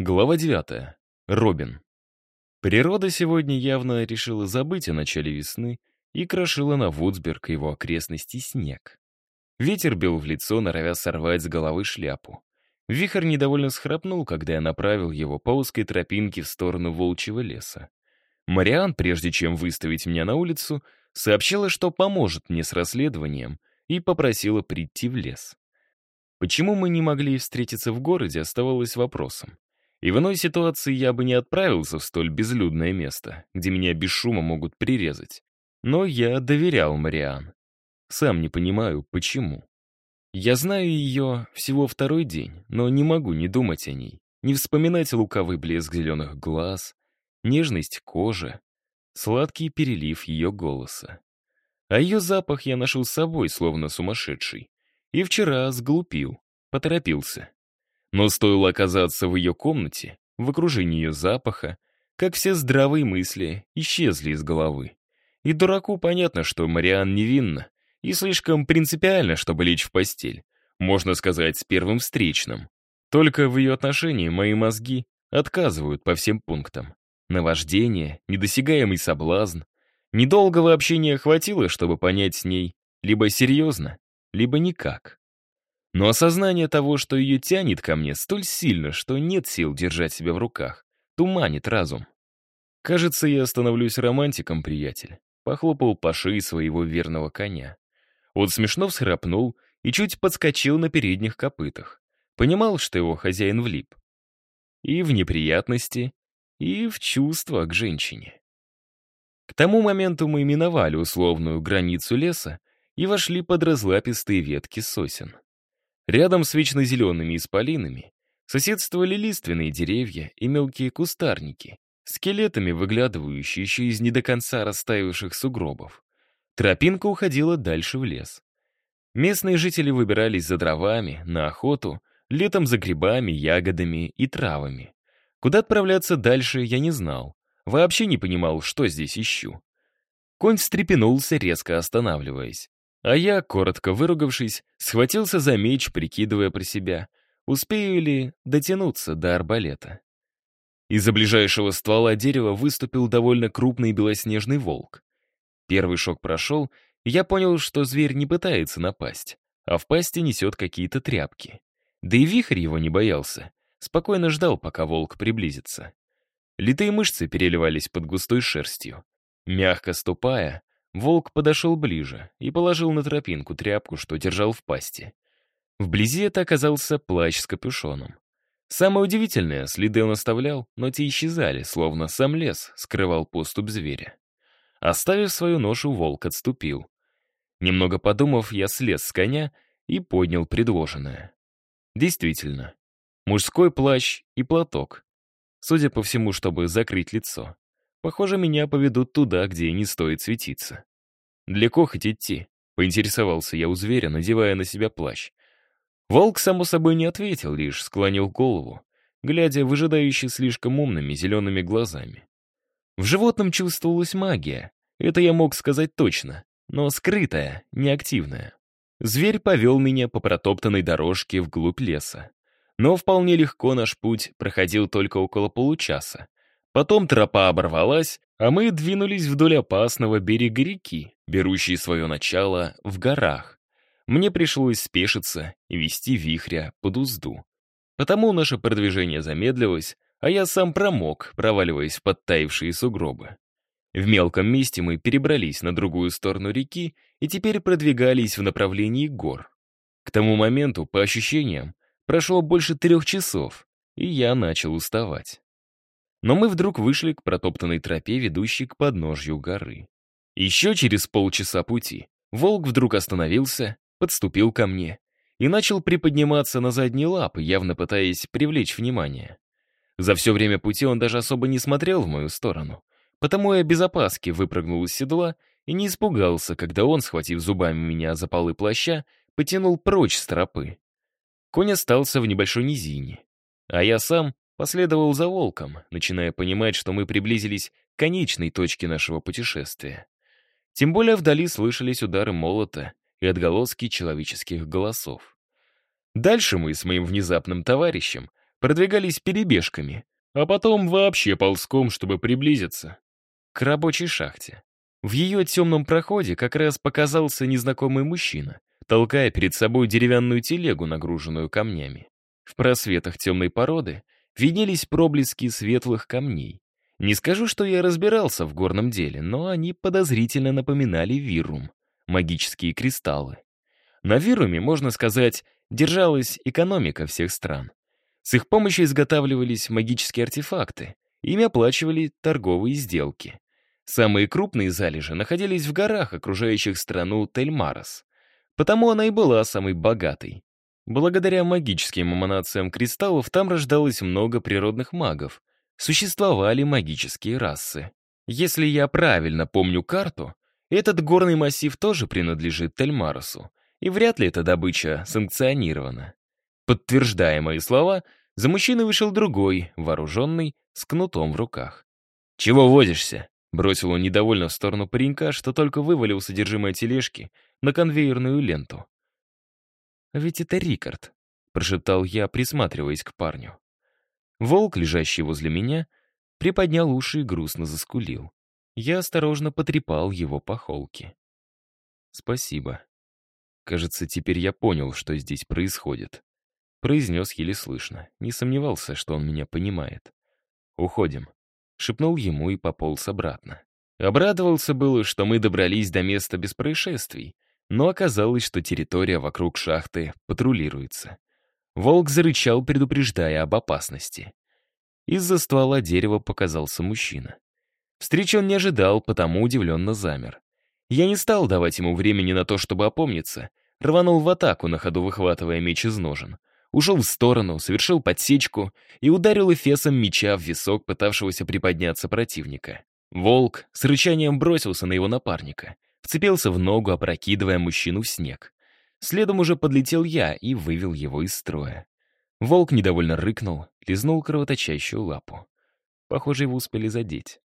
Глава 9. Робин. Природа сегодня явно решила забыть о начале весны и крошила на Вудсберг и его окрестности снег. Ветер бил в лицо, норовя сорвать с головы шляпу. Вихрь недовольно схрапнул, когда я направил его по узкой тропинке в сторону волчьего леса. Мариан, прежде чем выставить меня на улицу, сообщила, что поможет мне с расследованием и попросила прийти в лес. Почему мы не могли встретиться в городе, оставалось вопросом. И в иной ситуации я бы не отправился в столь безлюдное место, где меня без шума могут прирезать. Но я доверял Мариан. Сам не понимаю, почему. Я знаю ее всего второй день, но не могу не думать о ней, не вспоминать лукавый блеск зеленых глаз, нежность кожи, сладкий перелив ее голоса. А ее запах я нашел с собой, словно сумасшедший. И вчера сглупил, поторопился. Но стоило оказаться в ее комнате, в окружении ее запаха, как все здравые мысли исчезли из головы. И дураку понятно, что Мариан невинна и слишком принципиально, чтобы лечь в постель. Можно сказать, с первым встречным. Только в ее отношении мои мозги отказывают по всем пунктам. Наваждение, недосягаемый соблазн. Недолгого общения хватило, чтобы понять с ней либо серьезно, либо никак. Но осознание того, что ее тянет ко мне, столь сильно, что нет сил держать себя в руках, туманит разум. Кажется, я становлюсь романтиком, приятель. Похлопал по шее своего верного коня. Он смешно всхрапнул и чуть подскочил на передних копытах. Понимал, что его хозяин влип. И в неприятности, и в чувства к женщине. К тому моменту мы миновали условную границу леса и вошли под разлапистые ветки сосен. Рядом с вечно зелеными исполинами соседствовали лиственные деревья и мелкие кустарники, скелетами выглядывающие еще из не до конца растаявших сугробов. Тропинка уходила дальше в лес. Местные жители выбирались за дровами, на охоту, летом за грибами, ягодами и травами. Куда отправляться дальше, я не знал. Вообще не понимал, что здесь ищу. Конь встрепенулся, резко останавливаясь. А я, коротко выругавшись, схватился за меч, прикидывая про себя, успею ли дотянуться до арбалета. Из-за ближайшего ствола дерева выступил довольно крупный белоснежный волк. Первый шок прошел, и я понял, что зверь не пытается напасть, а в пасти несет какие-то тряпки. Да и вихрь его не боялся, спокойно ждал, пока волк приблизится. Литые мышцы переливались под густой шерстью. Мягко ступая, Волк подошел ближе и положил на тропинку тряпку, что держал в пасти. Вблизи это оказался плащ с капюшоном. Самое удивительное, следы он оставлял, но те исчезали, словно сам лес скрывал поступ зверя. Оставив свою ношу, волк отступил. Немного подумав, я слез с коня и поднял предложенное. Действительно, мужской плащ и платок. Судя по всему, чтобы закрыть лицо. Похоже, меня поведут туда, где не стоит светиться. «Далеко хоть идти?» — поинтересовался я у зверя, надевая на себя плащ. Волк, само собой, не ответил, лишь склонил голову, глядя выжидающе слишком умными зелеными глазами. В животном чувствовалась магия, это я мог сказать точно, но скрытая, неактивная. Зверь повел меня по протоптанной дорожке вглубь леса. Но вполне легко наш путь проходил только около получаса, Потом тропа оборвалась, а мы двинулись вдоль опасного берега реки, берущей свое начало в горах. Мне пришлось спешиться и вести вихря под узду. Потому наше продвижение замедлилось, а я сам промок, проваливаясь в подтаившие сугробы. В мелком месте мы перебрались на другую сторону реки и теперь продвигались в направлении гор. К тому моменту, по ощущениям, прошло больше трех часов, и я начал уставать. Но мы вдруг вышли к протоптанной тропе, ведущей к подножью горы. Еще через полчаса пути волк вдруг остановился, подступил ко мне и начал приподниматься на задние лапы, явно пытаясь привлечь внимание. За все время пути он даже особо не смотрел в мою сторону, потому я без опаски выпрыгнул из седла и не испугался, когда он, схватив зубами меня за полы плаща, потянул прочь с тропы. Конь остался в небольшой низине, а я сам Последовал за волком, начиная понимать, что мы приблизились к конечной точке нашего путешествия. Тем более вдали слышались удары молота и отголоски человеческих голосов. Дальше мы с моим внезапным товарищем продвигались перебежками, а потом вообще ползком, чтобы приблизиться к рабочей шахте. В ее темном проходе как раз показался незнакомый мужчина, толкая перед собой деревянную телегу, нагруженную камнями. В просветах темной породы виднелись проблески светлых камней. Не скажу, что я разбирался в горном деле, но они подозрительно напоминали вирум, магические кристаллы. На вируме, можно сказать, держалась экономика всех стран. С их помощью изготавливались магические артефакты, ими оплачивали торговые сделки. Самые крупные залежи находились в горах, окружающих страну Тельмарос. Потому она и была самой богатой. Благодаря магическим эманациям кристаллов там рождалось много природных магов. Существовали магические расы. Если я правильно помню карту, этот горный массив тоже принадлежит Тельмаросу, и вряд ли эта добыча санкционирована. Подтверждая мои слова, за мужчиной вышел другой, вооруженный, с кнутом в руках. «Чего возишься?» Бросил он недовольно в сторону паренька, что только вывалил содержимое тележки на конвейерную ленту. «А ведь это Рикард», — прошептал я, присматриваясь к парню. Волк, лежащий возле меня, приподнял уши и грустно заскулил. Я осторожно потрепал его по холке. «Спасибо. Кажется, теперь я понял, что здесь происходит», — произнес еле слышно. Не сомневался, что он меня понимает. «Уходим» шепнул ему и пополз обратно. Обрадовался было, что мы добрались до места без происшествий, но оказалось, что территория вокруг шахты патрулируется. Волк зарычал, предупреждая об опасности. Из-за ствола дерева показался мужчина. Встречи он не ожидал, потому удивленно замер. Я не стал давать ему времени на то, чтобы опомниться, рванул в атаку, на ходу выхватывая меч из ножен ушел в сторону, совершил подсечку и ударил эфесом меча в висок пытавшегося приподняться противника. Волк с рычанием бросился на его напарника, вцепился в ногу, опрокидывая мужчину в снег. Следом уже подлетел я и вывел его из строя. Волк недовольно рыкнул, лизнул кровоточащую лапу. Похоже, его успели задеть.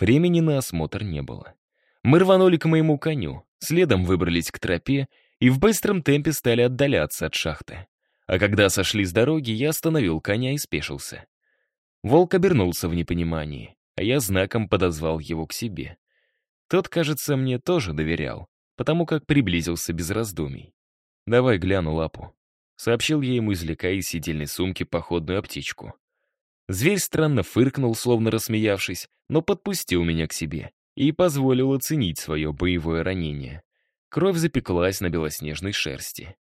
Времени на осмотр не было. Мы рванули к моему коню, следом выбрались к тропе и в быстром темпе стали отдаляться от шахты. А когда сошли с дороги, я остановил коня и спешился. Волк обернулся в непонимании, а я знаком подозвал его к себе. Тот, кажется, мне тоже доверял, потому как приблизился без раздумий. «Давай гляну лапу», — сообщил я ему, извлекая из сидельной сумки походную аптечку. Зверь странно фыркнул, словно рассмеявшись, но подпустил меня к себе и позволил оценить свое боевое ранение. Кровь запеклась на белоснежной шерсти.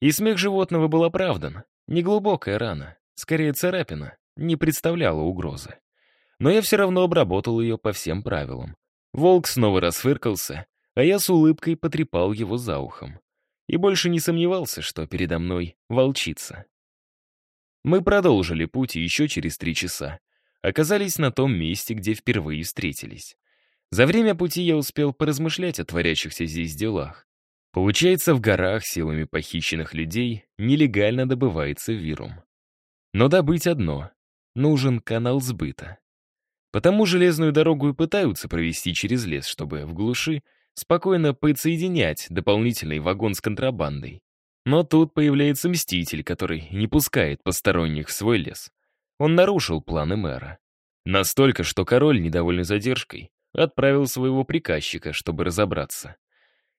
И смех животного был оправдан. Неглубокая рана, скорее царапина, не представляла угрозы. Но я все равно обработал ее по всем правилам. Волк снова расфыркался, а я с улыбкой потрепал его за ухом. И больше не сомневался, что передо мной волчица. Мы продолжили путь еще через три часа. Оказались на том месте, где впервые встретились. За время пути я успел поразмышлять о творящихся здесь делах. Получается, в горах силами похищенных людей нелегально добывается вирум. Но добыть одно — нужен канал сбыта. Потому железную дорогу и пытаются провести через лес, чтобы в глуши спокойно подсоединять дополнительный вагон с контрабандой. Но тут появляется Мститель, который не пускает посторонних в свой лес. Он нарушил планы мэра. Настолько, что король, недовольный задержкой, отправил своего приказчика, чтобы разобраться.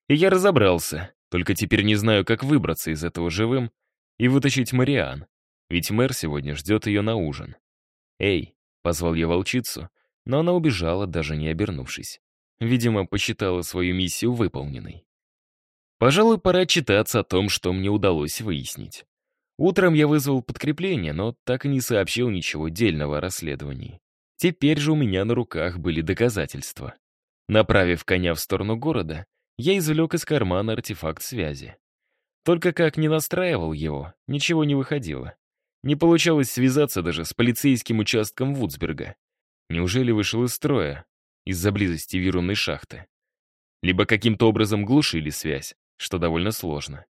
И я разобрался, только теперь не знаю, как выбраться из этого живым и вытащить Мариан, ведь мэр сегодня ждет ее на ужин. «Эй!» — позвал я волчицу, но она убежала, даже не обернувшись. Видимо, посчитала свою миссию выполненной. Пожалуй, пора отчитаться о том, что мне удалось выяснить. Утром я вызвал подкрепление, но так и не сообщил ничего дельного о расследовании. Теперь же у меня на руках были доказательства. Направив коня в сторону города, я извлек из кармана артефакт связи. Только как не настраивал его, ничего не выходило. Не получалось связаться даже с полицейским участком Вудсберга. Неужели вышел из строя из-за близости вирунной шахты? Либо каким-то образом глушили связь, что довольно сложно.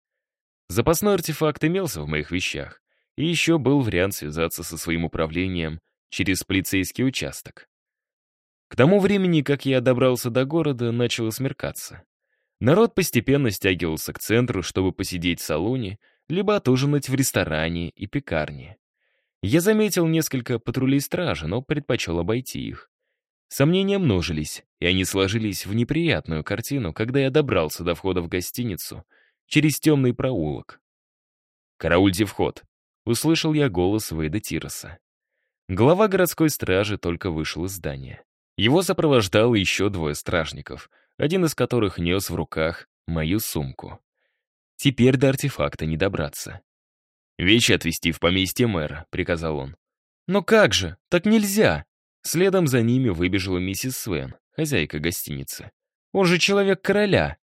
Запасной артефакт имелся в моих вещах, и еще был вариант связаться со своим управлением через полицейский участок. К тому времени, как я добрался до города, начало смеркаться. Народ постепенно стягивался к центру, чтобы посидеть в салоне, либо отужинать в ресторане и пекарне. Я заметил несколько патрулей стражи, но предпочел обойти их. Сомнения множились, и они сложились в неприятную картину, когда я добрался до входа в гостиницу через темный проулок. «Караульте вход», — услышал я голос Вейда Тироса. Глава городской стражи только вышел из здания. Его сопровождало еще двое стражников, один из которых нес в руках мою сумку. Теперь до артефакта не добраться. «Вещи отвезти в поместье мэра», — приказал он. «Но как же? Так нельзя!» Следом за ними выбежала миссис Свен, хозяйка гостиницы. «Он же человек короля!»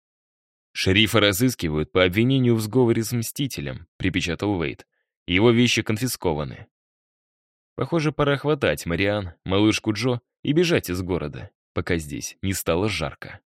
«Шерифа разыскивают по обвинению в сговоре с Мстителем», — припечатал Вейт. «Его вещи конфискованы». Похоже, пора хватать Мариан, малышку Джо и бежать из города, пока здесь не стало жарко.